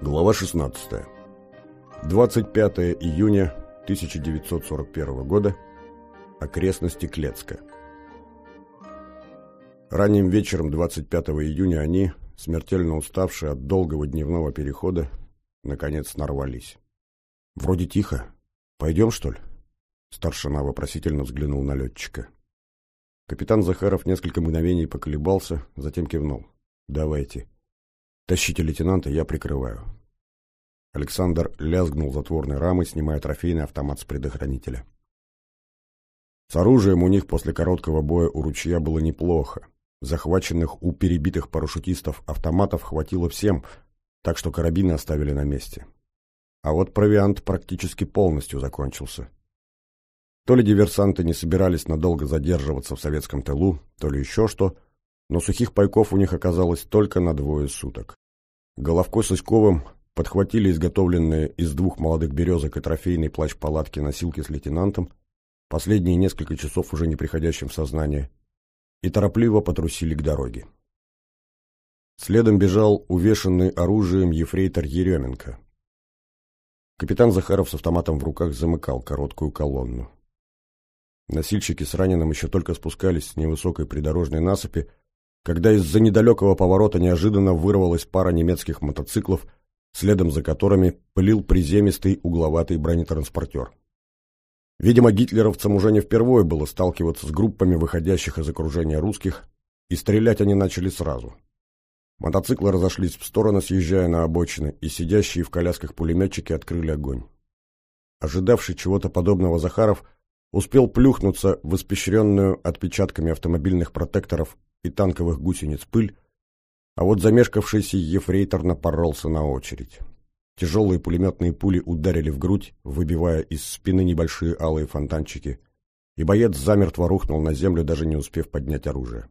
Глава 16. 25 июня 1941 года. Окрестности Клецка. Ранним вечером 25 июня они, смертельно уставшие от долгого дневного перехода, наконец нарвались. «Вроде тихо. Пойдем, что ли?» Старшина вопросительно взглянул на летчика. Капитан Захаров несколько мгновений поколебался, затем кивнул. «Давайте. Тащите лейтенанта, я прикрываю». Александр лязгнул затворной рамой, снимая трофейный автомат с предохранителя. С оружием у них после короткого боя у ручья было неплохо. Захваченных у перебитых парашютистов автоматов хватило всем, так что карабины оставили на месте. А вот провиант практически полностью закончился. То ли диверсанты не собирались надолго задерживаться в советском тылу, то ли еще что, но сухих пайков у них оказалось только на двое суток. Головко с Иськовым подхватили изготовленные из двух молодых березок и трофейной плащ-палатки носилки с лейтенантом, последние несколько часов уже не приходящим в сознание, и торопливо потрусили к дороге. Следом бежал увешанный оружием ефрейтор Еременко. Капитан Захаров с автоматом в руках замыкал короткую колонну. Носильщики с раненым еще только спускались с невысокой придорожной насыпи, когда из-за недалекого поворота неожиданно вырвалась пара немецких мотоциклов, следом за которыми пылил приземистый угловатый бронетранспортер. Видимо, гитлеровцам уже не впервые было сталкиваться с группами выходящих из окружения русских, и стрелять они начали сразу. Мотоциклы разошлись в стороны, съезжая на обочины, и сидящие в колясках пулеметчики открыли огонь. Ожидавший чего-то подобного Захаров успел плюхнуться в испещренную отпечатками автомобильных протекторов и танковых гусениц пыль, а вот замешкавшийся ефрейтор напоролся на очередь. Тяжелые пулеметные пули ударили в грудь, выбивая из спины небольшие алые фонтанчики, и боец замертво рухнул на землю, даже не успев поднять оружие.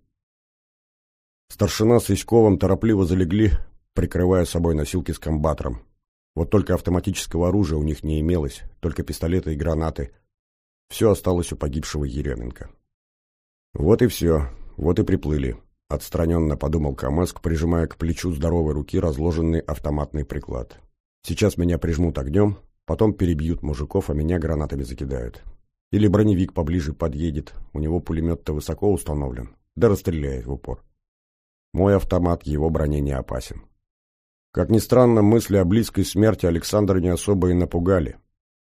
Старшина с Иськовым торопливо залегли, прикрывая собой носилки с комбатором. Вот только автоматического оружия у них не имелось, только пистолеты и гранаты. Все осталось у погибшего Еременко. Вот и все, вот и приплыли. Отстраненно подумал Камаск, прижимая к плечу здоровой руки разложенный автоматный приклад. Сейчас меня прижмут огнем, потом перебьют мужиков, а меня гранатами закидают. Или броневик поближе подъедет, у него пулемет-то высоко установлен, да расстреляет в упор. Мой автомат его броне не опасен. Как ни странно, мысли о близкой смерти Александра не особо и напугали.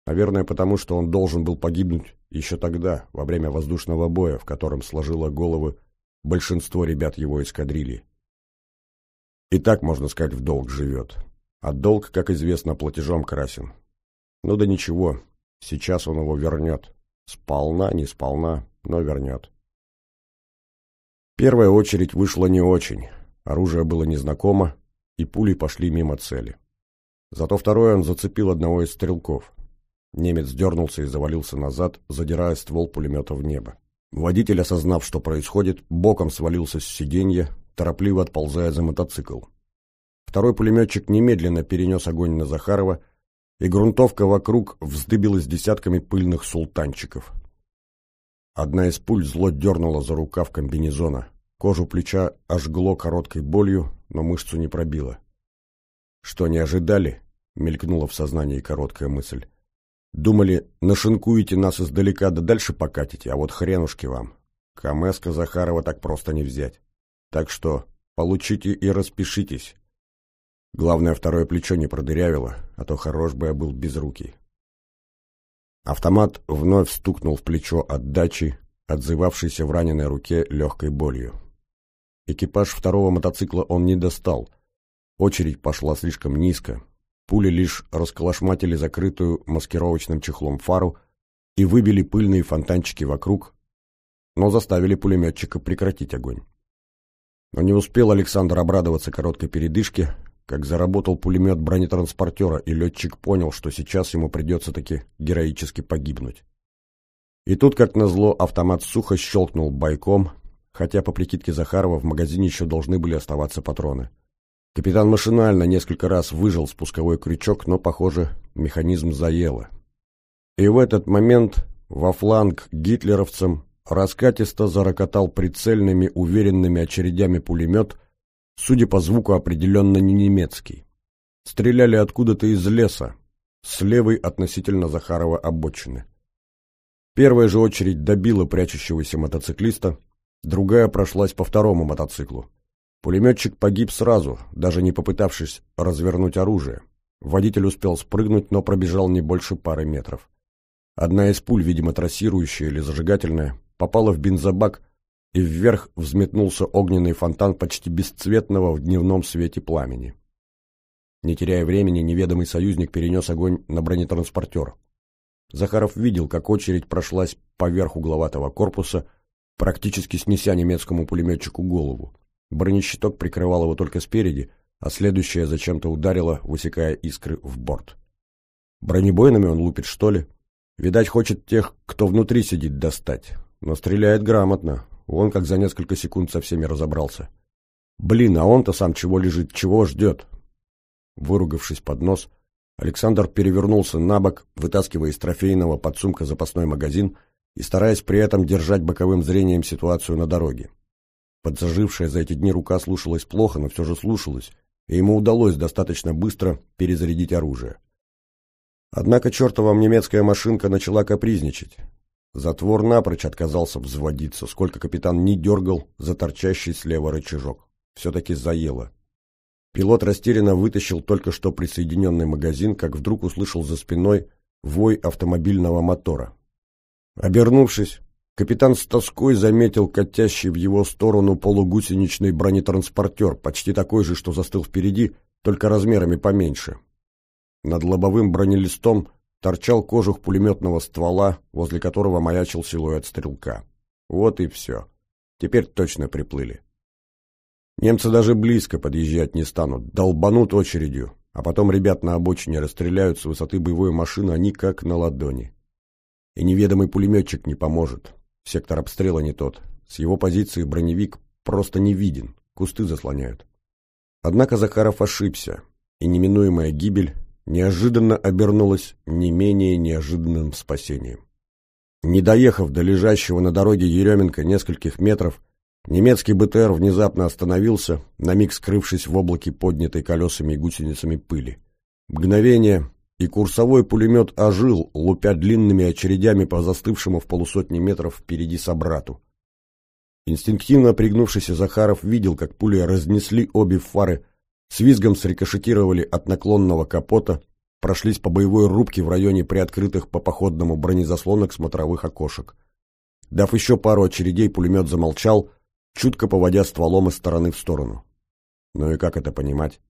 Наверное, потому что он должен был погибнуть еще тогда, во время воздушного боя, в котором сложило головы большинство ребят его эскадрильи. И так, можно сказать, в долг живет. А долг, как известно, платежом красен. Ну да ничего, сейчас он его вернет. Сполна, не сполна, но вернет. Первая очередь вышла не очень. Оружие было незнакомо, и пули пошли мимо цели. Зато второй он зацепил одного из стрелков. Немец дернулся и завалился назад, задирая ствол пулемета в небо. Водитель, осознав, что происходит, боком свалился с сиденья, торопливо отползая за мотоцикл. Второй пулеметчик немедленно перенес огонь на Захарова, и грунтовка вокруг вздыбилась десятками пыльных султанчиков. Одна из пуль зло дернула за рукав комбинезона. Кожу плеча ожгло короткой болью, но мышцу не пробило. «Что, не ожидали?» — мелькнула в сознании короткая мысль. «Думали, нашинкуете нас издалека да дальше покатите, а вот хренушки вам. Камеска Захарова так просто не взять. Так что получите и распишитесь. Главное, второе плечо не продырявило, а то хорош бы я был безрукий. Автомат вновь стукнул в плечо отдачи, отзывавшейся в раненой руке легкой болью. Экипаж второго мотоцикла он не достал. Очередь пошла слишком низко. Пули лишь расколошматили закрытую маскировочным чехлом фару и выбили пыльные фонтанчики вокруг, но заставили пулеметчика прекратить огонь. Но не успел Александр обрадоваться короткой передышке, как заработал пулемет бронетранспортера, и летчик понял, что сейчас ему придется таки героически погибнуть. И тут, как назло, автомат сухо щелкнул бойком, хотя по прикидке Захарова в магазине еще должны были оставаться патроны. Капитан машинально несколько раз выжал спусковой крючок, но, похоже, механизм заело. И в этот момент во фланг гитлеровцам раскатисто зарокотал прицельными уверенными очередями пулемет, судя по звуку, определенно не немецкий. Стреляли откуда-то из леса, с левой относительно Захарова обочины. Первая же очередь добила прячущегося мотоциклиста, другая прошлась по второму мотоциклу. Пулеметчик погиб сразу, даже не попытавшись развернуть оружие. Водитель успел спрыгнуть, но пробежал не больше пары метров. Одна из пуль, видимо трассирующая или зажигательная, попала в бензобак, и вверх взметнулся огненный фонтан почти бесцветного в дневном свете пламени. Не теряя времени, неведомый союзник перенес огонь на бронетранспортер. Захаров видел, как очередь прошлась поверх угловатого корпуса, практически снеся немецкому пулеметчику голову. Бронещиток прикрывал его только спереди, а следующая зачем-то ударила, высекая искры в борт. Бронебойными он лупит, что ли? Видать, хочет тех, кто внутри сидит, достать. Но стреляет грамотно. Он как за несколько секунд со всеми разобрался. Блин, а он-то сам чего лежит, чего ждет? Выругавшись под нос, Александр перевернулся на бок, вытаскивая из трофейного подсумка запасной магазин и стараясь при этом держать боковым зрением ситуацию на дороге. Подзажившая за эти дни рука слушалась плохо, но все же слушалась, и ему удалось достаточно быстро перезарядить оружие. Однако чертова немецкая машинка начала капризничать. Затвор напрочь отказался взводиться, сколько капитан не дергал за торчащий слева рычажок. Все-таки заело. Пилот растерянно вытащил только что присоединенный магазин, как вдруг услышал за спиной вой автомобильного мотора. Обернувшись, капитан с тоской заметил катящий в его сторону полугусеничный бронетранспортер, почти такой же, что застыл впереди, только размерами поменьше. Над лобовым бронелистом торчал кожух пулеметного ствола, возле которого маячил силуэт стрелка. Вот и все. Теперь точно приплыли. Немцы даже близко подъезжать не станут, долбанут очередью, а потом ребят на обочине расстреляют с высоты боевой машины, они как на ладони. И неведомый пулеметчик не поможет. Сектор обстрела не тот. С его позиции броневик просто не виден, кусты заслоняют. Однако Захаров ошибся, и неминуемая гибель неожиданно обернулась не менее неожиданным спасением. Не доехав до лежащего на дороге Еременко нескольких метров, Немецкий БТР внезапно остановился, на миг скрывшись в облаке поднятой колесами и гусеницами пыли. Мгновение, и курсовой пулемет ожил, лупя длинными очередями по застывшему в полусотни метров впереди собрату. Инстинктивно пригнувшийся Захаров видел, как пули разнесли обе фары, с визгом срикошетировали от наклонного капота, прошлись по боевой рубке в районе приоткрытых по походному бронезаслонок смотровых окошек. Дав еще пару очередей, пулемет замолчал — чутко поводя стволом из стороны в сторону. Ну и как это понимать?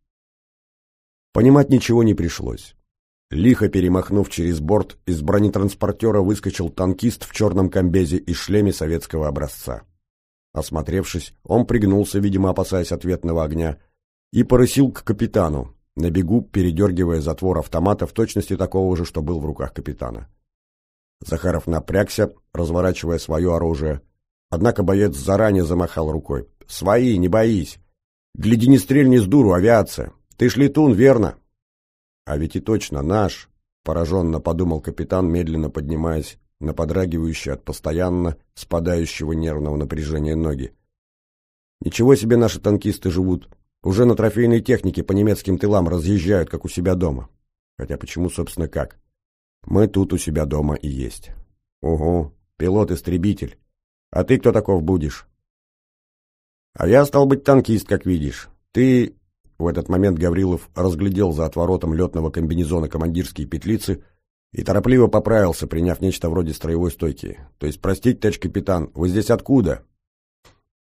Понимать ничего не пришлось. Лихо перемахнув через борт, из бронетранспортера выскочил танкист в черном комбезе и шлеме советского образца. Осмотревшись, он пригнулся, видимо, опасаясь ответного огня, и порысил к капитану, на бегу передергивая затвор автомата в точности такого же, что был в руках капитана. Захаров напрягся, разворачивая свое оружие, Однако боец заранее замахал рукой. «Свои, не боись! Гляди, не стрельни с дуру, авиация! Ты ж летун, верно?» «А ведь и точно наш!» — пораженно подумал капитан, медленно поднимаясь на подрагивающие от постоянно спадающего нервного напряжения ноги. «Ничего себе наши танкисты живут! Уже на трофейной технике по немецким тылам разъезжают, как у себя дома. Хотя почему, собственно, как? Мы тут у себя дома и есть. Угу, пилот-истребитель. А ты кто таков будешь? А я стал быть танкист, как видишь. Ты... В этот момент Гаврилов разглядел за отворотом летного комбинезона командирские петлицы и торопливо поправился, приняв нечто вроде строевой стойки. То есть, простите, товарищ капитан, вы здесь откуда?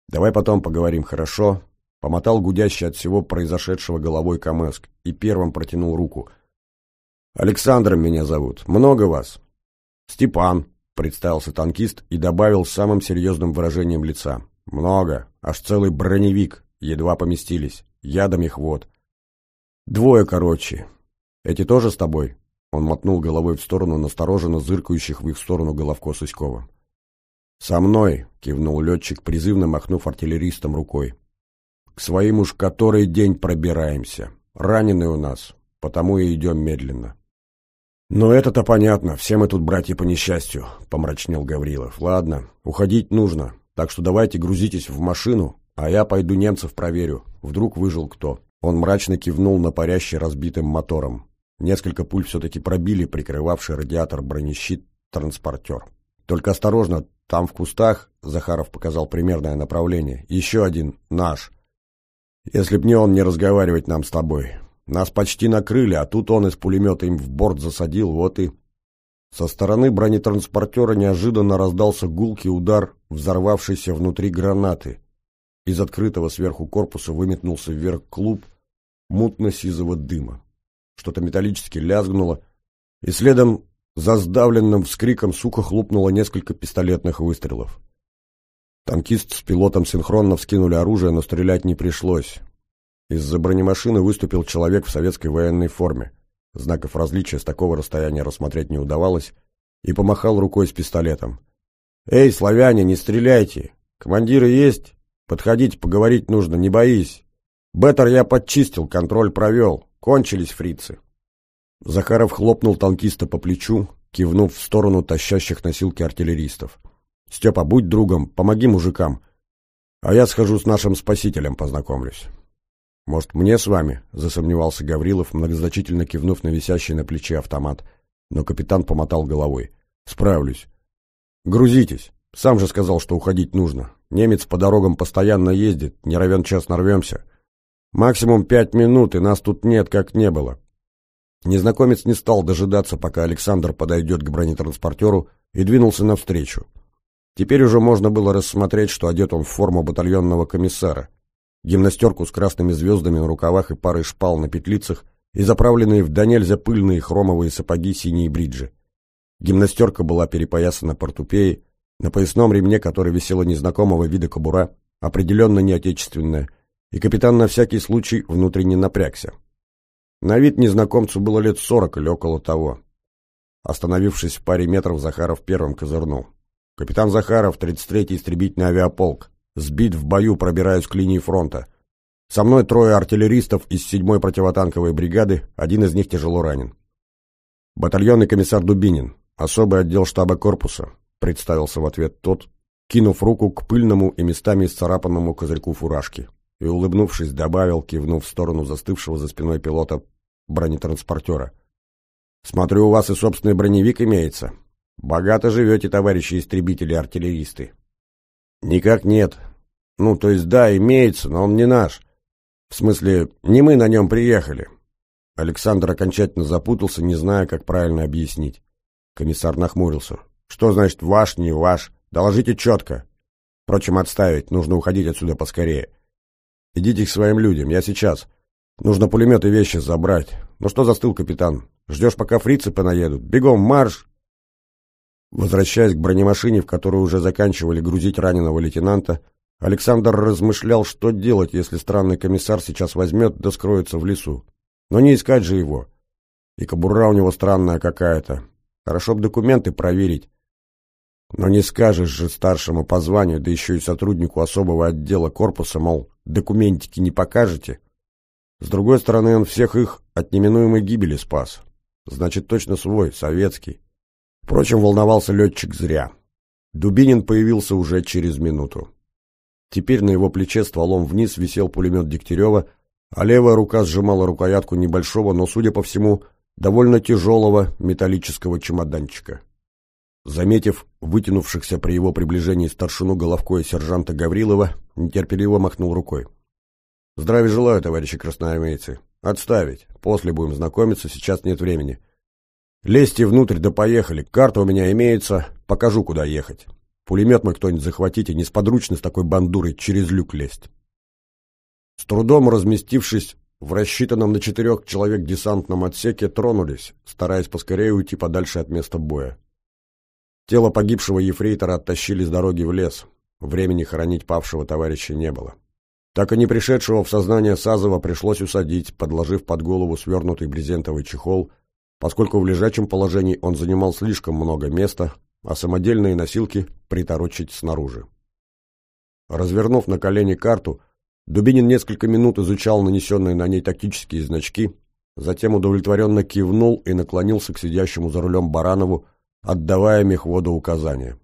Давай потом поговорим, хорошо? Помотал гудящий от всего произошедшего головой Камэск и первым протянул руку. Александром меня зовут. Много вас? Степан, представился танкист и добавил самым серьезным выражением лица. «Много. Аж целый броневик. Едва поместились. Ядом их вот. Двое, короче. Эти тоже с тобой?» Он мотнул головой в сторону настороженно зыркающих в их сторону головко Суськова. «Со мной!» — кивнул летчик, призывно махнув артиллеристом рукой. «К своим уж который день пробираемся. Раненые у нас, потому и идем медленно. «Но это-то понятно, все мы тут братья по несчастью», — помрачнел Гаврилов. «Ладно, уходить нужно, так что давайте грузитесь в машину, а я пойду немцев проверю, вдруг выжил кто». Он мрачно кивнул на парящий разбитым мотором. Несколько пуль все-таки пробили прикрывавший радиатор бронещит транспортер. «Только осторожно, там в кустах», — Захаров показал примерное направление, — «еще один, наш. Если б не он не разговаривать нам с тобой. Нас почти накрыли, а тут он из пулемета им в борт засадил, вот и...» Со стороны бронетранспортера неожиданно раздался гулкий удар, взорвавшийся внутри гранаты. Из открытого сверху корпуса выметнулся вверх клуб мутно-сизого дыма. Что-то металлически лязгнуло, и следом за сдавленным вскриком сука хлопнуло несколько пистолетных выстрелов. Танкист с пилотом синхронно вскинули оружие, но стрелять не пришлось. Из-за бронемашины выступил человек в советской военной форме. Знаков различия с такого расстояния рассмотреть не удавалось, и помахал рукой с пистолетом. «Эй, славяне, не стреляйте! Командиры есть? Подходите, поговорить нужно, не боись! Беттер я подчистил, контроль провел, кончились фрицы!» Захаров хлопнул танкиста по плечу, кивнув в сторону тащащих носилки артиллеристов. «Степа, будь другом, помоги мужикам, а я схожу с нашим спасителем познакомлюсь». «Может, мне с вами?» — засомневался Гаврилов, многозначительно кивнув на висящий на плече автомат. Но капитан помотал головой. «Справлюсь». «Грузитесь. Сам же сказал, что уходить нужно. Немец по дорогам постоянно ездит, не равен час нарвемся. Максимум пять минут, и нас тут нет, как не было». Незнакомец не стал дожидаться, пока Александр подойдет к бронетранспортеру, и двинулся навстречу. Теперь уже можно было рассмотреть, что одет он в форму батальонного комиссара гимнастерку с красными звездами на рукавах и парой шпал на петлицах и заправленные в до нельзя пыльные хромовые сапоги синие бриджи. Гимнастерка была перепоясана портупеей, на поясном ремне, который висела незнакомого вида кобура, определенно не отечественная, и капитан на всякий случай внутренне напрягся. На вид незнакомцу было лет сорок или около того. Остановившись в паре метров, Захаров первым козырнул. «Капитан Захаров, 33-й истребительный авиаполк. Сбит в бою, пробираюсь к линии фронта. Со мной трое артиллеристов из 7-й противотанковой бригады, один из них тяжело ранен. Батальонный комиссар Дубинин, особый отдел штаба корпуса, представился в ответ тот, кинув руку к пыльному и местами исцарапанному козырьку фуражки, и, улыбнувшись, добавил, кивнув в сторону застывшего за спиной пилота бронетранспортера. «Смотрю, у вас и собственный броневик имеется. Богато живете, товарищи истребители артиллеристы». «Никак нет. Ну, то есть да, имеется, но он не наш. В смысле, не мы на нем приехали». Александр окончательно запутался, не зная, как правильно объяснить. Комиссар нахмурился. «Что значит ваш, не ваш? Доложите четко. Впрочем, отставить, нужно уходить отсюда поскорее. Идите к своим людям, я сейчас. Нужно пулемет и вещи забрать. Ну что застыл, капитан? Ждешь, пока фрицы понаедут? Бегом, марш!» Возвращаясь к бронемашине, в которую уже заканчивали грузить раненого лейтенанта, Александр размышлял, что делать, если странный комиссар сейчас возьмет да скроется в лесу. Но не искать же его. И кобура у него странная какая-то. Хорошо бы документы проверить. Но не скажешь же старшему по званию, да еще и сотруднику особого отдела корпуса, мол, документики не покажете. С другой стороны, он всех их от неминуемой гибели спас. Значит, точно свой, советский. Впрочем, волновался летчик зря. Дубинин появился уже через минуту. Теперь на его плече стволом вниз висел пулемет Дегтярева, а левая рука сжимала рукоятку небольшого, но, судя по всему, довольно тяжелого металлического чемоданчика. Заметив вытянувшихся при его приближении старшину Головко и сержанта Гаврилова, нетерпеливо махнул рукой. «Здравия желаю, товарищи красноармейцы. Отставить. После будем знакомиться, сейчас нет времени. Лезьте внутрь, да поехали. Карта у меня имеется, покажу, куда ехать. Пулемет мой кто-нибудь захватите, несподручно с такой бандурой через люк лезть. С трудом разместившись в рассчитанном на четырех человек десантном отсеке, тронулись, стараясь поскорее уйти подальше от места боя. Тело погибшего ефрейтора оттащили с дороги в лес. Времени хоронить павшего товарища не было. Так и не пришедшего в сознание Сазова пришлось усадить, подложив под голову свернутый брезентовый чехол поскольку в лежачем положении он занимал слишком много места, а самодельные носилки приторочить снаружи. Развернув на колени карту, Дубинин несколько минут изучал нанесенные на ней тактические значки, затем удовлетворенно кивнул и наклонился к сидящему за рулем Баранову, отдавая мехводу указания.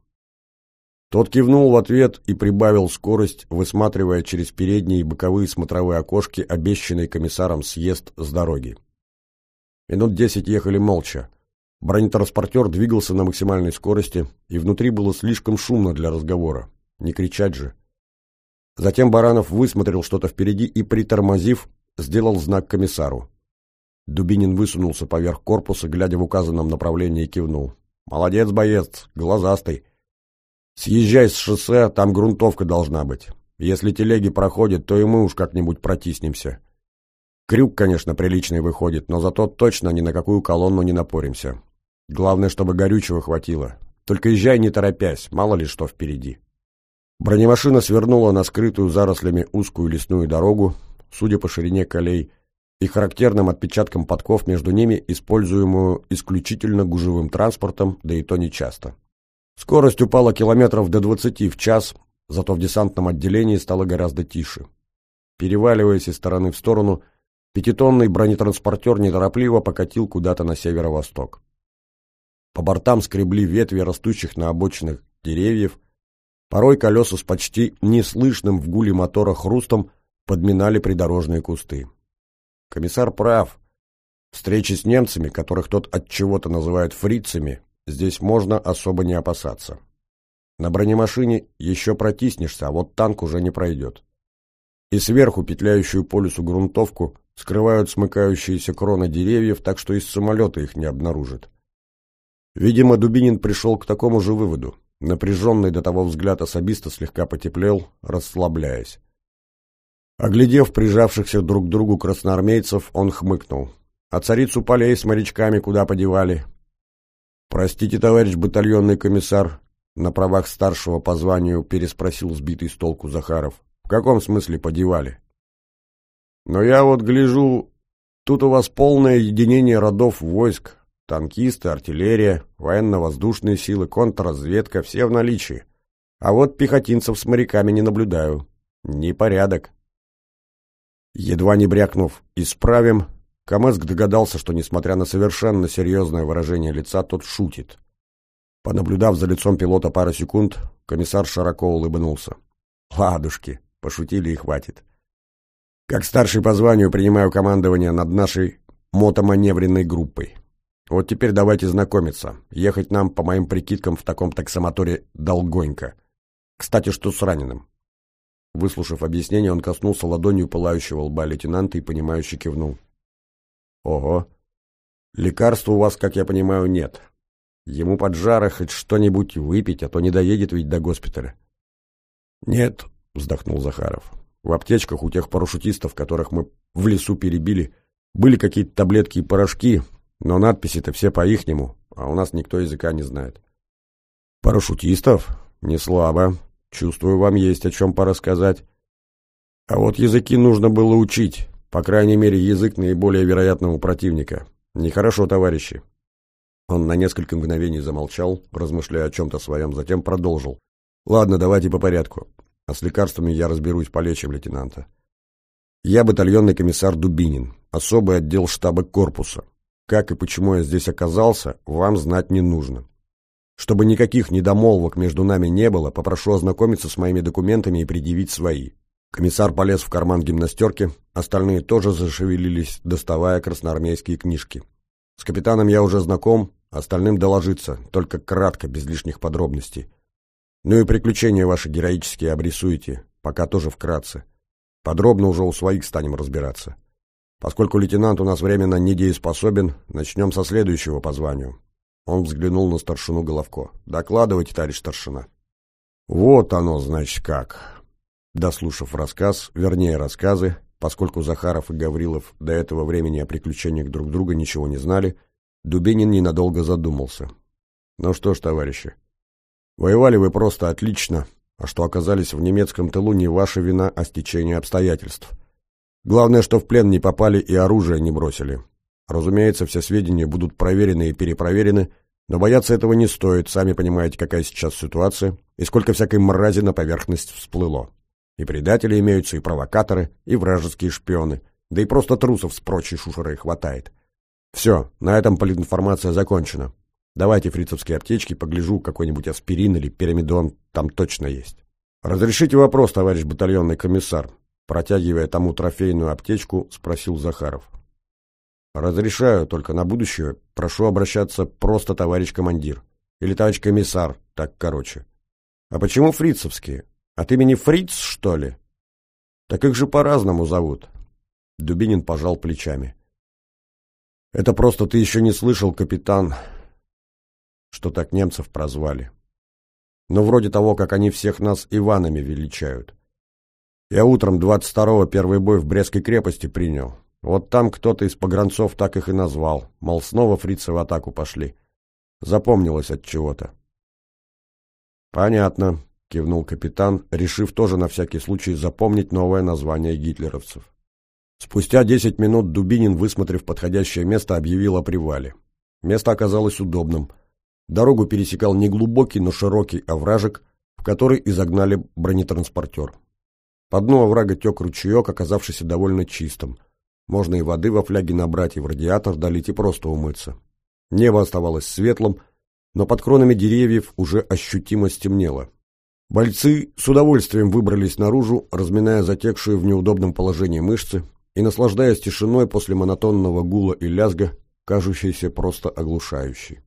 Тот кивнул в ответ и прибавил скорость, высматривая через передние и боковые смотровые окошки обещанный комиссаром съезд с дороги. Минут десять ехали молча. Бронетранспортер двигался на максимальной скорости, и внутри было слишком шумно для разговора. Не кричать же. Затем Баранов высмотрел что-то впереди и, притормозив, сделал знак комиссару. Дубинин высунулся поверх корпуса, глядя в указанном направлении, кивнул. «Молодец, боец, глазастый. Съезжай с шоссе, там грунтовка должна быть. Если телеги проходят, то и мы уж как-нибудь протиснемся. Крюк, конечно, приличный выходит, но зато точно ни на какую колонну не напоримся. Главное, чтобы горючего хватило. Только езжай не торопясь, мало ли что впереди». Бронемашина свернула на скрытую зарослями узкую лесную дорогу, судя по ширине колей, и характерным отпечаткам подков между ними, используемую исключительно гужевым транспортом, да и то нечасто. Скорость упала километров до 20 в час, зато в десантном отделении стало гораздо тише. Переваливаясь из стороны в сторону, пятитонный бронетранспортер неторопливо покатил куда-то на северо-восток. По бортам скребли ветви растущих на обочинах деревьев, порой колеса с почти неслышным в гуле мотора хрустом подминали придорожные кусты. Комиссар прав. Встречи с немцами, которых тот от чего-то называет фрицами, здесь можно особо не опасаться. На бронемашине еще протиснешься, а вот танк уже не пройдет. И сверху петляющую по лесу грунтовку скрывают смыкающиеся кроны деревьев, так что из самолета их не обнаружит. Видимо, Дубинин пришел к такому же выводу. Напряженный до того взгляд особиста слегка потеплел, расслабляясь. Оглядев прижавшихся друг к другу красноармейцев, он хмыкнул. «А царицу полей с морячками куда подевали?» «Простите, товарищ батальонный комиссар», — на правах старшего по званию переспросил сбитый с толку Захаров. «В каком смысле подевали?» «Но я вот гляжу, тут у вас полное единение родов войск, танкисты, артиллерия, военно-воздушные силы, контрразведка, все в наличии. А вот пехотинцев с моряками не наблюдаю. Непорядок». Едва не брякнув «исправим», Камэск догадался, что, несмотря на совершенно серьезное выражение лица, тот шутит. Понаблюдав за лицом пилота пару секунд, комиссар широко улыбнулся. «Ладушки, пошутили и хватит. Как старший по званию принимаю командование над нашей мотоманевренной группой. Вот теперь давайте знакомиться. Ехать нам, по моим прикидкам, в таком таксомоторе долгонько. Кстати, что с раненым?» Выслушав объяснение, он коснулся ладонью пылающего лба лейтенанта и, понимающе кивнул. «Ого! Лекарства у вас, как я понимаю, нет. Ему под жара хоть что-нибудь выпить, а то не доедет ведь до госпиталя». «Нет», — вздохнул Захаров. «В аптечках у тех парашютистов, которых мы в лесу перебили, были какие-то таблетки и порошки, но надписи-то все по-ихнему, а у нас никто языка не знает». «Парашютистов? Не слабо. Чувствую, вам есть о чем порассказать. А вот языки нужно было учить, по крайней мере, язык наиболее вероятного противника. Нехорошо, товарищи. Он на несколько мгновений замолчал, размышляя о чем-то своем, затем продолжил. Ладно, давайте по порядку. А с лекарствами я разберусь, полечим лейтенанта. Я батальонный комиссар Дубинин, особый отдел штаба корпуса. Как и почему я здесь оказался, вам знать не нужно. Чтобы никаких недомолвок между нами не было, попрошу ознакомиться с моими документами и предъявить свои. Комиссар полез в карман гимнастерки, остальные тоже зашевелились, доставая красноармейские книжки. С капитаном я уже знаком, остальным доложиться, только кратко, без лишних подробностей. Ну и приключения ваши героические обрисуйте, пока тоже вкратце. Подробно уже у своих станем разбираться. Поскольку лейтенант у нас временно недееспособен, начнем со следующего по званию. Он взглянул на старшину Головко. «Докладывайте, товарищ старшина». «Вот оно, значит, как». Дослушав рассказ, вернее, рассказы, поскольку Захаров и Гаврилов до этого времени о приключениях друг друга ничего не знали, Дубинин ненадолго задумался. «Ну что ж, товарищи, воевали вы просто отлично, а что оказались в немецком тылу не ваша вина, а стечение обстоятельств. Главное, что в плен не попали и оружие не бросили. Разумеется, все сведения будут проверены и перепроверены, но бояться этого не стоит, сами понимаете, какая сейчас ситуация и сколько всякой мрази на поверхность всплыло. И предатели имеются, и провокаторы, и вражеские шпионы, да и просто трусов с прочей шушерой хватает. Все, на этом политинформация закончена. Давайте фрицевские аптечки, погляжу, какой-нибудь аспирин или пирамидон там точно есть. Разрешите вопрос, товарищ батальонный комиссар. Протягивая тому трофейную аптечку, спросил Захаров. Разрешаю, только на будущее прошу обращаться просто товарищ командир. Или товарищ комиссар, так короче. А почему фрицевские? От имени Фриц, что ли? Так их же по-разному зовут. Дубинин пожал плечами. Это просто ты еще не слышал, капитан, что так немцев прозвали. Но вроде того, как они всех нас Иванами величают. Я утром 22-го первый бой в Брестской крепости принял. Вот там кто-то из погранцов так их и назвал. Мол, снова фрицы в атаку пошли. Запомнилось от чего-то. Понятно, кивнул капитан, решив тоже на всякий случай запомнить новое название гитлеровцев. Спустя десять минут Дубинин, высмотрев подходящее место, объявил о привале. Место оказалось удобным. Дорогу пересекал не глубокий, но широкий овражек, в который изогнали бронетранспортер. По дну оврага тек ручеек, оказавшийся довольно чистым. Можно и воды во фляге набрать, и в радиатор долить, и просто умыться. Небо оставалось светлым, но под кронами деревьев уже ощутимо стемнело. Бойцы с удовольствием выбрались наружу, разминая затекшие в неудобном положении мышцы, и наслаждаясь тишиной после монотонного гула и лязга, кажущейся просто оглушающей.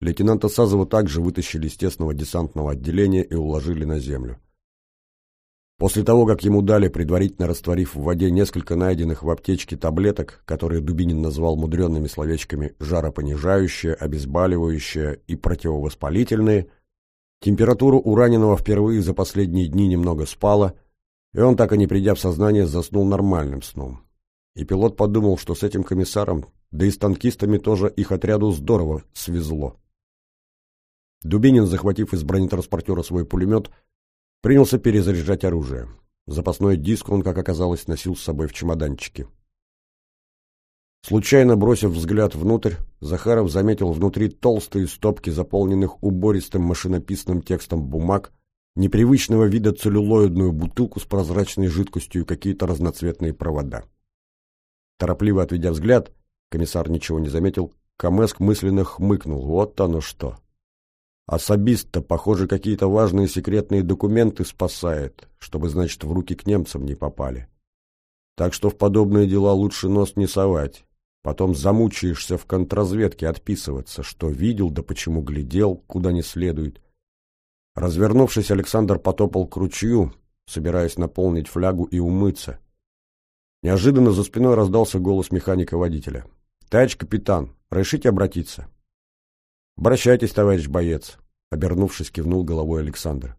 Лейтенанта Сазова также вытащили из тесного десантного отделения и уложили на землю. После того, как ему дали, предварительно растворив в воде несколько найденных в аптечке таблеток, которые Дубинин назвал мудренными словечками «жаропонижающее», «обезболивающее» и «противовоспалительные», температура у раненого впервые за последние дни немного спала – и он, так и не придя в сознание, заснул нормальным сном. И пилот подумал, что с этим комиссаром, да и с танкистами тоже их отряду здорово свезло. Дубинин, захватив из бронетранспортера свой пулемет, принялся перезаряжать оружие. Запасной диск он, как оказалось, носил с собой в чемоданчике. Случайно бросив взгляд внутрь, Захаров заметил внутри толстые стопки, заполненных убористым машинописным текстом бумаг, непривычного вида целлюлоидную бутылку с прозрачной жидкостью и какие-то разноцветные провода. Торопливо отведя взгляд, комиссар ничего не заметил, Камеск мысленно хмыкнул. Вот оно что. Особист-то, похоже, какие-то важные секретные документы спасает, чтобы, значит, в руки к немцам не попали. Так что в подобные дела лучше нос не совать. Потом замучаешься в контрразведке отписываться, что видел, да почему глядел, куда не следует. Развернувшись, Александр потопал к ручью, собираясь наполнить флягу и умыться. Неожиданно за спиной раздался голос механика-водителя. «Товарищ капитан, решите обратиться?» «Обращайтесь, товарищ боец», — обернувшись, кивнул головой Александр.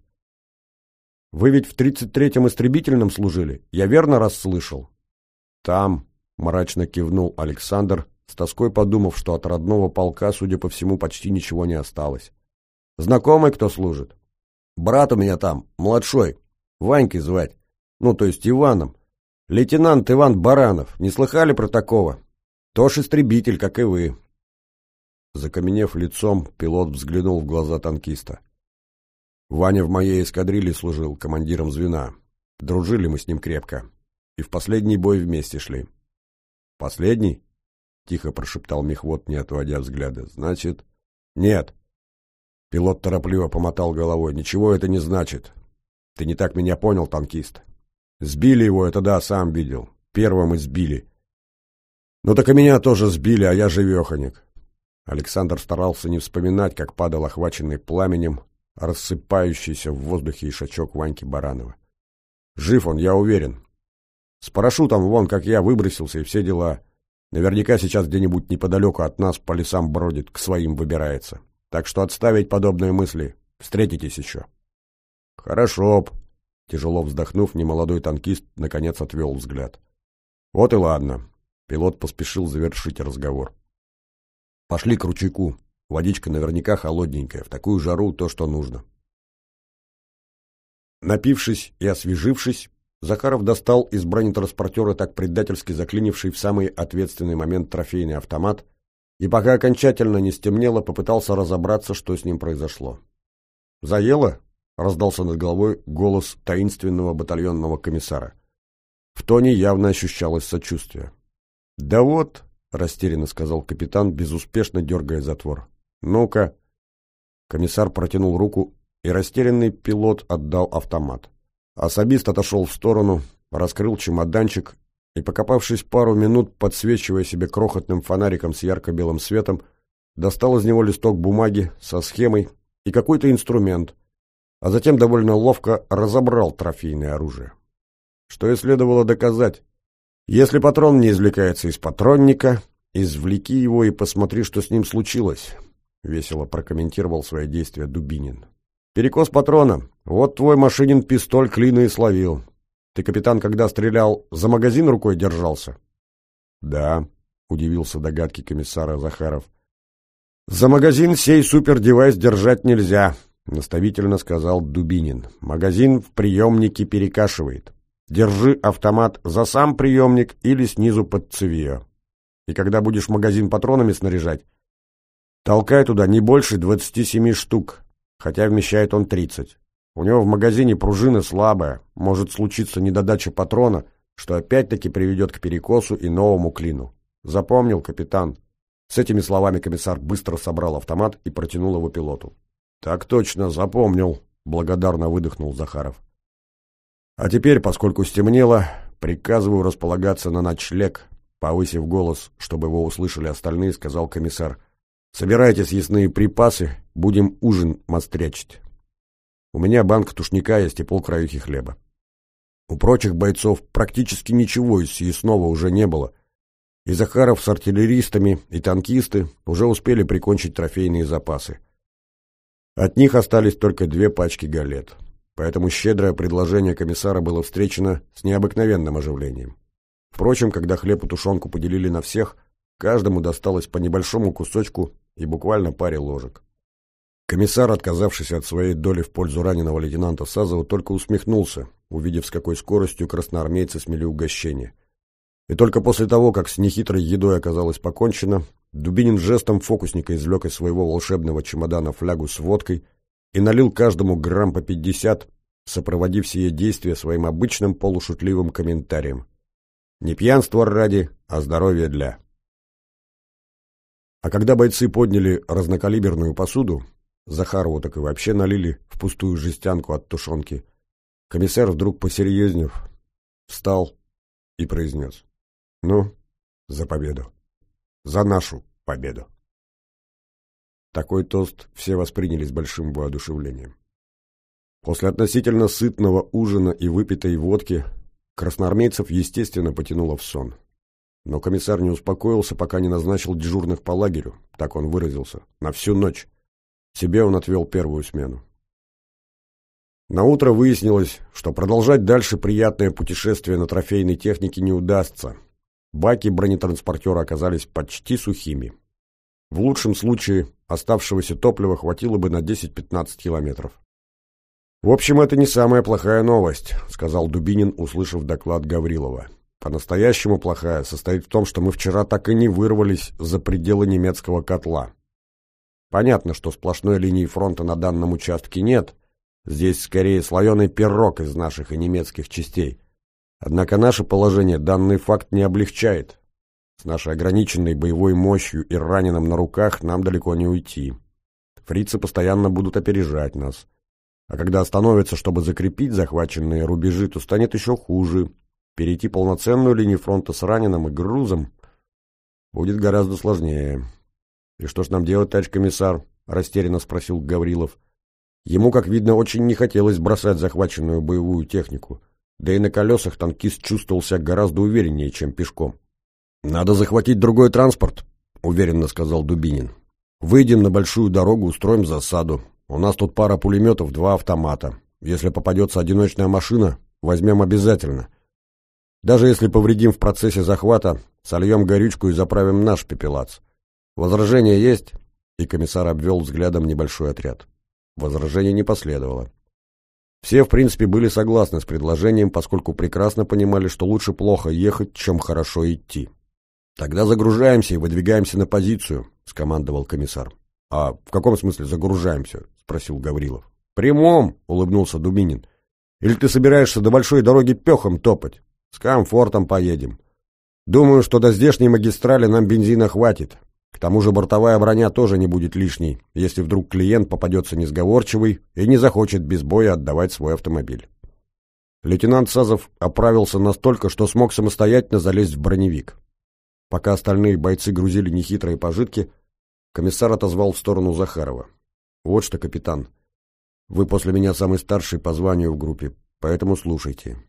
«Вы ведь в тридцать третьем истребительном служили? Я верно расслышал?» «Там», — мрачно кивнул Александр, с тоской подумав, что от родного полка, судя по всему, почти ничего не осталось. «Знакомый кто служит?» Брат у меня там, младшой, Ванькой звать. Ну, то есть Иваном. Лейтенант Иван Баранов. Не слыхали про такого? Тоже истребитель, как и вы. Закаменев лицом, пилот взглянул в глаза танкиста. Ваня в моей эскадрилье служил командиром звена. Дружили мы с ним крепко. И в последний бой вместе шли. «Последний?» — тихо прошептал мехвод, не отводя взгляда. «Значит...» «Нет. Пилот торопливо помотал головой. «Ничего это не значит. Ты не так меня понял, танкист. Сбили его, это да, сам видел. Первым избили. Ну так и меня тоже сбили, а я живеханик». Александр старался не вспоминать, как падал охваченный пламенем, рассыпающийся в воздухе ишачок Ваньки Баранова. Жив он, я уверен. С парашютом вон, как я, выбросился и все дела. Наверняка сейчас где-нибудь неподалеку от нас по лесам бродит, к своим выбирается. Так что отставить подобные мысли. Встретитесь еще. Хорошо б. Тяжело вздохнув, немолодой танкист наконец отвел взгляд. Вот и ладно. Пилот поспешил завершить разговор. Пошли к ручейку. Водичка наверняка холодненькая. В такую жару то, что нужно. Напившись и освежившись, Захаров достал из бронетранспортера так предательски заклинивший в самый ответственный момент трофейный автомат и пока окончательно не стемнело, попытался разобраться, что с ним произошло. «Заело?» — раздался над головой голос таинственного батальонного комиссара. В тоне явно ощущалось сочувствие. «Да вот», — растерянно сказал капитан, безуспешно дергая затвор. Ну-ка. Комиссар протянул руку, и растерянный пилот отдал автомат. Особист отошел в сторону, раскрыл чемоданчик и, покопавшись пару минут, подсвечивая себе крохотным фонариком с ярко-белым светом, достал из него листок бумаги со схемой и какой-то инструмент, а затем довольно ловко разобрал трофейное оружие. Что и следовало доказать. Если патрон не извлекается из патронника, извлеки его и посмотри, что с ним случилось, — весело прокомментировал свои действия Дубинин. Перекос патрона. Вот твой машинин пистоль клина и словил. Ты, капитан, когда стрелял, за магазин рукой держался? Да, удивился догадки комиссара Захаров. За магазин сей супердевайс держать нельзя, наставительно сказал Дубинин. Магазин в приемнике перекашивает. Держи автомат за сам приемник или снизу под цевье. И когда будешь магазин патронами снаряжать, толкай туда не больше двадцати семи штук, хотя вмещает он тридцать. У него в магазине пружина слабая, может случиться недодача патрона, что опять-таки приведет к перекосу и новому клину. Запомнил, капитан? С этими словами комиссар быстро собрал автомат и протянул его пилоту. Так точно, запомнил, благодарно выдохнул Захаров. А теперь, поскольку стемнело, приказываю располагаться на ночлег, повысив голос, чтобы его услышали остальные, сказал комиссар. Собирайте съестные припасы, будем ужин мострячить. У меня банк тушника есть и полкраюхи хлеба. У прочих бойцов практически ничего из съестного уже не было. И Захаров с артиллеристами, и танкисты уже успели прикончить трофейные запасы. От них остались только две пачки галет. Поэтому щедрое предложение комиссара было встречено с необыкновенным оживлением. Впрочем, когда хлеб и тушенку поделили на всех, каждому досталось по небольшому кусочку и буквально паре ложек. Комиссар, отказавшись от своей доли в пользу раненого лейтенанта Сазова, только усмехнулся, увидев, с какой скоростью красноармейцы смели угощение. И только после того, как с нехитрой едой оказалось покончено, Дубинин жестом фокусника извлек из своего волшебного чемодана флягу с водкой и налил каждому грамм по пятьдесят, сопроводив сие действие своим обычным полушутливым комментарием. Не пьянство ради, а здоровье для. А когда бойцы подняли разнокалиберную посуду, Захарову так и вообще налили в пустую жестянку от тушенки, комиссар вдруг посерьезнев встал и произнес. «Ну, за победу. За нашу победу». Такой тост все восприняли с большим воодушевлением. После относительно сытного ужина и выпитой водки красноармейцев, естественно, потянуло в сон. Но комиссар не успокоился, пока не назначил дежурных по лагерю, так он выразился, на всю ночь. Себе он отвел первую смену. На утро выяснилось, что продолжать дальше приятное путешествие на трофейной технике не удастся. Баки бронетранспортера оказались почти сухими. В лучшем случае оставшегося топлива хватило бы на 10-15 километров. «В общем, это не самая плохая новость», — сказал Дубинин, услышав доклад Гаврилова. По-настоящему плохая состоит в том, что мы вчера так и не вырвались за пределы немецкого котла. Понятно, что сплошной линии фронта на данном участке нет. Здесь скорее слоеный пирог из наших и немецких частей. Однако наше положение данный факт не облегчает. С нашей ограниченной боевой мощью и раненым на руках нам далеко не уйти. Фрицы постоянно будут опережать нас. А когда остановятся, чтобы закрепить захваченные рубежи, то станет еще хуже. Перейти полноценную линию фронта с раненым и грузом будет гораздо сложнее. «И что ж нам делать, товарищ комиссар?» — растерянно спросил Гаврилов. Ему, как видно, очень не хотелось бросать захваченную боевую технику. Да и на колесах танкист чувствовал себя гораздо увереннее, чем пешком. «Надо захватить другой транспорт», — уверенно сказал Дубинин. «Выйдем на большую дорогу, устроим засаду. У нас тут пара пулеметов, два автомата. Если попадется одиночная машина, возьмем обязательно. Даже если повредим в процессе захвата, сольем горючку и заправим наш пепелац. Возражения есть?» И комиссар обвел взглядом небольшой отряд. Возражений не последовало. Все, в принципе, были согласны с предложением, поскольку прекрасно понимали, что лучше плохо ехать, чем хорошо идти. «Тогда загружаемся и выдвигаемся на позицию», — скомандовал комиссар. «А в каком смысле загружаемся?» — спросил Гаврилов. «Прямом», — улыбнулся Дубинин. «Или ты собираешься до большой дороги пехом топать? С комфортом поедем. Думаю, что до здешней магистрали нам бензина хватит. К тому же бортовая броня тоже не будет лишней, если вдруг клиент попадется несговорчивый и не захочет без боя отдавать свой автомобиль. Лейтенант Сазов оправился настолько, что смог самостоятельно залезть в броневик. Пока остальные бойцы грузили нехитрые пожитки, комиссар отозвал в сторону Захарова. «Вот что, капитан, вы после меня самый старший по званию в группе, поэтому слушайте.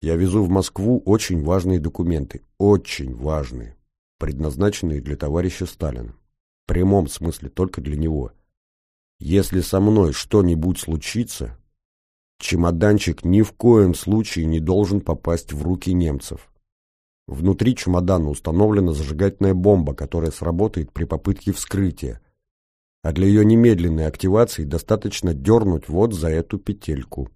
Я везу в Москву очень важные документы, очень важные, предназначенные для товарища Сталина. В прямом смысле только для него. Если со мной что-нибудь случится, чемоданчик ни в коем случае не должен попасть в руки немцев. Внутри чемодана установлена зажигательная бомба, которая сработает при попытке вскрытия. А для ее немедленной активации достаточно дернуть вот за эту петельку.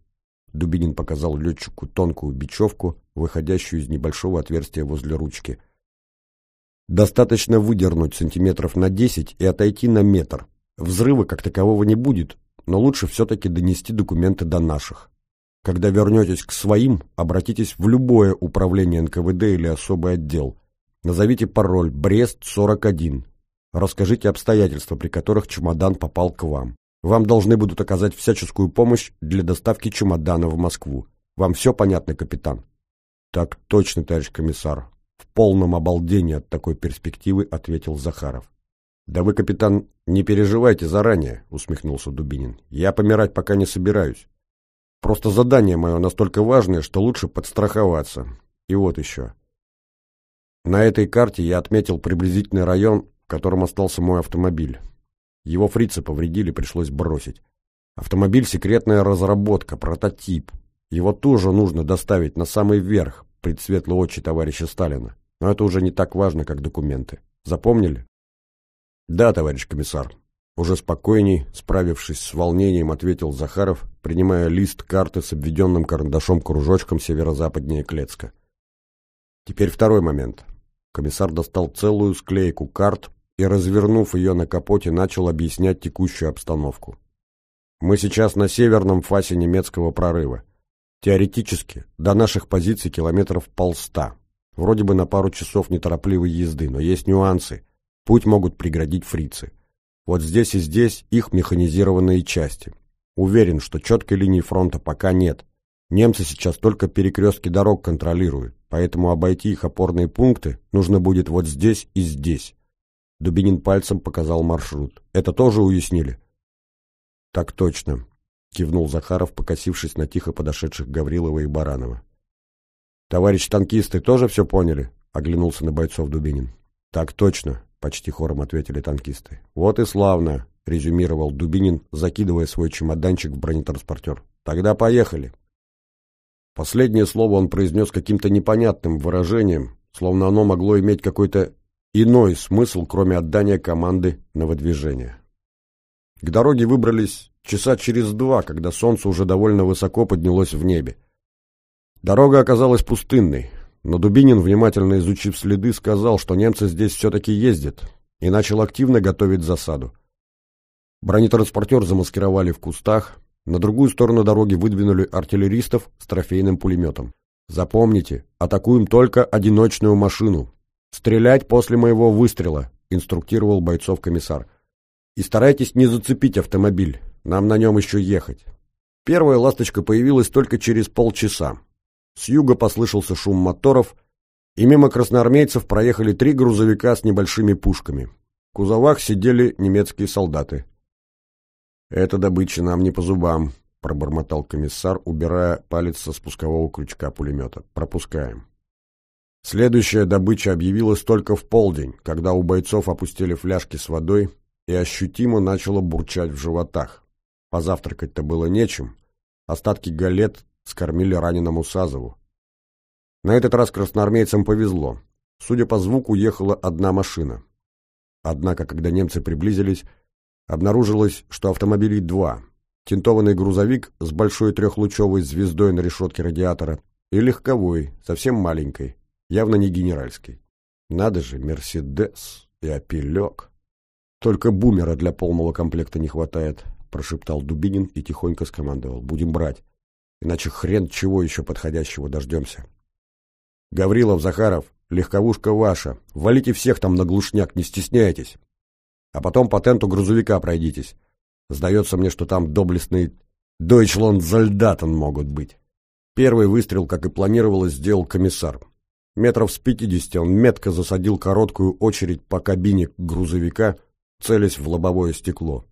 Дубинин показал летчику тонкую бечевку, выходящую из небольшого отверстия возле ручки. Достаточно выдернуть сантиметров на 10 и отойти на метр. Взрыва как такового не будет, но лучше все-таки донести документы до наших. Когда вернетесь к своим, обратитесь в любое управление НКВД или особый отдел. Назовите пароль «Брест-41». Расскажите обстоятельства, при которых чемодан попал к вам. Вам должны будут оказать всяческую помощь для доставки чемодана в Москву. Вам все понятно, капитан? Так точно, товарищ комиссар. В полном обалдении от такой перспективы ответил Захаров. Да вы, капитан, не переживайте заранее, усмехнулся Дубинин. Я помирать пока не собираюсь. Просто задание мое настолько важное, что лучше подстраховаться. И вот еще. На этой карте я отметил приблизительный район, в котором остался мой автомобиль. Его фрицы повредили, пришлось бросить. Автомобиль — секретная разработка, прототип. Его тоже нужно доставить на самый верх, предсветлый очи товарища Сталина. Но это уже не так важно, как документы. Запомнили? Да, товарищ комиссар. Уже спокойней, справившись с волнением, ответил Захаров, принимая лист карты с обведенным карандашом кружочком северо-западнее Клецка. Теперь второй момент. Комиссар достал целую склейку карт и, развернув ее на капоте, начал объяснять текущую обстановку. Мы сейчас на северном фасе немецкого прорыва. Теоретически, до наших позиций километров полста. Вроде бы на пару часов неторопливой езды, но есть нюансы. Путь могут преградить фрицы. Вот здесь и здесь их механизированные части. Уверен, что четкой линии фронта пока нет. Немцы сейчас только перекрестки дорог контролируют, поэтому обойти их опорные пункты нужно будет вот здесь и здесь. Дубинин пальцем показал маршрут. Это тоже уяснили? Так точно, кивнул Захаров, покосившись на тихо подошедших Гаврилова и Баранова. Товарищ танкисты тоже все поняли? Оглянулся на бойцов Дубинин. Так точно, почти хором ответили танкисты. «Вот и славно!» — резюмировал Дубинин, закидывая свой чемоданчик в бронетранспортер. «Тогда поехали!» Последнее слово он произнес каким-то непонятным выражением, словно оно могло иметь какой-то иной смысл, кроме отдания команды на выдвижение. К дороге выбрались часа через два, когда солнце уже довольно высоко поднялось в небе. Дорога оказалась пустынной. Но Дубинин, внимательно изучив следы, сказал, что немцы здесь все-таки ездят, и начал активно готовить засаду. Бронетранспортер замаскировали в кустах, на другую сторону дороги выдвинули артиллеристов с трофейным пулеметом. «Запомните, атакуем только одиночную машину. Стрелять после моего выстрела», — инструктировал бойцов комиссар. «И старайтесь не зацепить автомобиль, нам на нем еще ехать». Первая «Ласточка» появилась только через полчаса. С юга послышался шум моторов, и мимо красноармейцев проехали три грузовика с небольшими пушками. В кузовах сидели немецкие солдаты. «Эта добыча нам не по зубам», — пробормотал комиссар, убирая палец со спускового крючка пулемета. «Пропускаем». Следующая добыча объявилась только в полдень, когда у бойцов опустили фляжки с водой и ощутимо начало бурчать в животах. Позавтракать-то было нечем. Остатки галет скормили раненому Сазову. На этот раз красноармейцам повезло. Судя по звуку, ехала одна машина. Однако, когда немцы приблизились, обнаружилось, что автомобилей два. Тинтованный грузовик с большой трехлучевой звездой на решетке радиатора и легковой, совсем маленькой, явно не генеральской. Надо же, Мерседес и опелек. Только бумера для полного комплекта не хватает, прошептал Дубинин и тихонько скомандовал. Будем брать. Иначе хрен чего еще подходящего дождемся. Гаврилов, Захаров, легковушка ваша. Валите всех там на глушняк, не стесняйтесь. А потом по тенту грузовика пройдитесь. Сдается мне, что там доблестные Дойчланд-Зальдатен могут быть. Первый выстрел, как и планировалось, сделал комиссар. Метров с пятидесяти он метко засадил короткую очередь по кабине грузовика, целясь в лобовое стекло.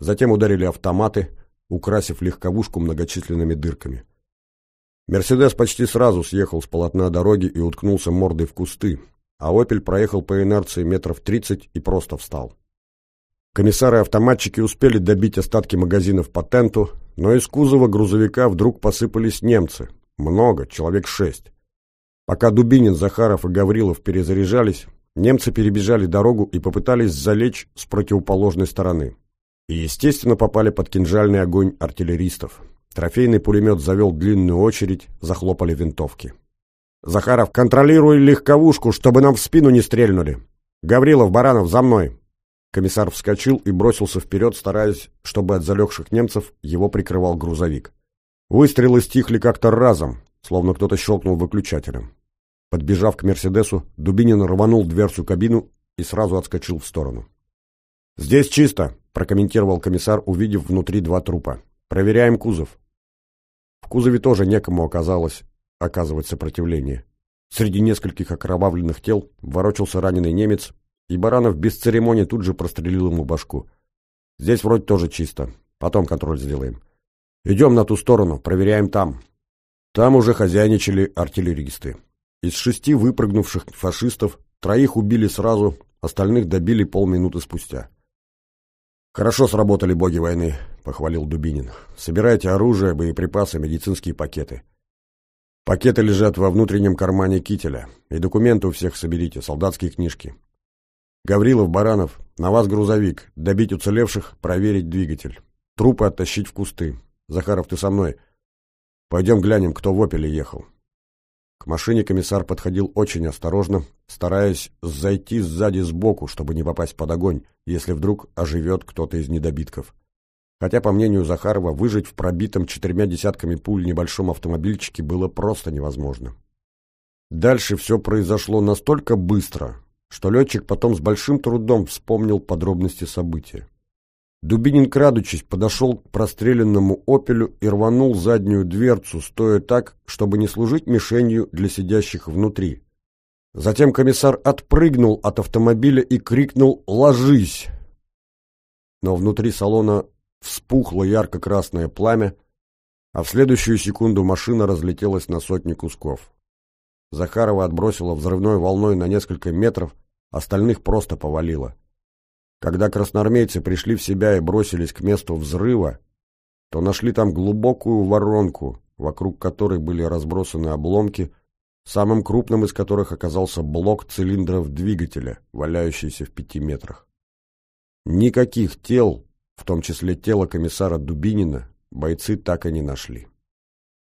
Затем ударили автоматы, украсив легковушку многочисленными дырками. «Мерседес» почти сразу съехал с полотна дороги и уткнулся мордой в кусты, а «Опель» проехал по инерции метров тридцать и просто встал. Комиссары-автоматчики успели добить остатки магазинов по тенту, но из кузова грузовика вдруг посыпались немцы. Много, человек шесть. Пока Дубинин, Захаров и Гаврилов перезаряжались, немцы перебежали дорогу и попытались залечь с противоположной стороны. И, естественно, попали под кинжальный огонь артиллеристов. Трофейный пулемет завел длинную очередь, захлопали винтовки. «Захаров, контролируй легковушку, чтобы нам в спину не стрельнули! Гаврилов, Баранов, за мной!» Комиссар вскочил и бросился вперед, стараясь, чтобы от залегших немцев его прикрывал грузовик. Выстрелы стихли как-то разом, словно кто-то щелкнул выключателем. Подбежав к «Мерседесу», Дубинин рванул дверцу кабину и сразу отскочил в сторону. «Здесь чисто», — прокомментировал комиссар, увидев внутри два трупа. «Проверяем кузов». В кузове тоже некому оказалось оказывать сопротивление. Среди нескольких окровавленных тел ворочался раненый немец, и Баранов без церемонии тут же прострелил ему башку. Здесь вроде тоже чисто. Потом контроль сделаем. Идем на ту сторону, проверяем там. Там уже хозяйничали артиллеристы. Из шести выпрыгнувших фашистов троих убили сразу, остальных добили полминуты спустя. «Хорошо сработали боги войны», — похвалил Дубинин. «Собирайте оружие, боеприпасы, медицинские пакеты. Пакеты лежат во внутреннем кармане кителя, и документы у всех соберите, солдатские книжки. Гаврилов, Баранов, на вас грузовик. Добить уцелевших, проверить двигатель. Трупы оттащить в кусты. Захаров, ты со мной. Пойдем глянем, кто в «Опеле» ехал. К машине комиссар подходил очень осторожно, стараясь зайти сзади сбоку, чтобы не попасть под огонь, если вдруг оживет кто-то из недобитков. Хотя, по мнению Захарова, выжить в пробитом четырьмя десятками пуль небольшом автомобильчике было просто невозможно. Дальше все произошло настолько быстро, что летчик потом с большим трудом вспомнил подробности события. Дубинин, крадучись, подошел к простреленному «Опелю» и рванул заднюю дверцу, стоя так, чтобы не служить мишенью для сидящих внутри. Затем комиссар отпрыгнул от автомобиля и крикнул «Ложись!». Но внутри салона вспухло ярко-красное пламя, а в следующую секунду машина разлетелась на сотни кусков. Захарова отбросила взрывной волной на несколько метров, остальных просто повалило. Когда красноармейцы пришли в себя и бросились к месту взрыва, то нашли там глубокую воронку, вокруг которой были разбросаны обломки, самым крупным из которых оказался блок цилиндров двигателя, валяющийся в пяти метрах. Никаких тел, в том числе тело комиссара Дубинина, бойцы так и не нашли.